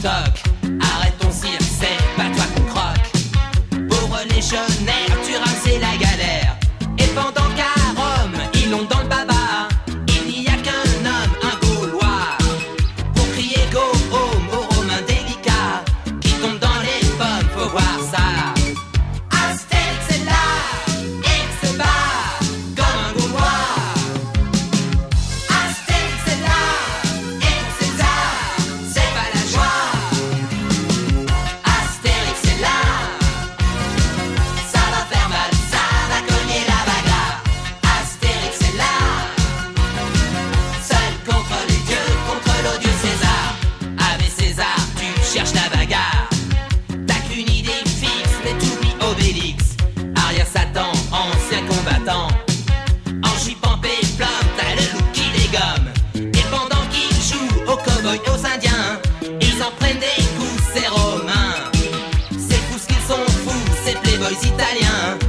Talk. Satan, ancien combattant. En chipant plante, t'as le loup qui dégomme. Et pendant qu'ils jouent aux cowboys, aux indiens, ils en prennent des coups, ces romains. C'est fou ce qu'ils sont fous, ces playboys italiens.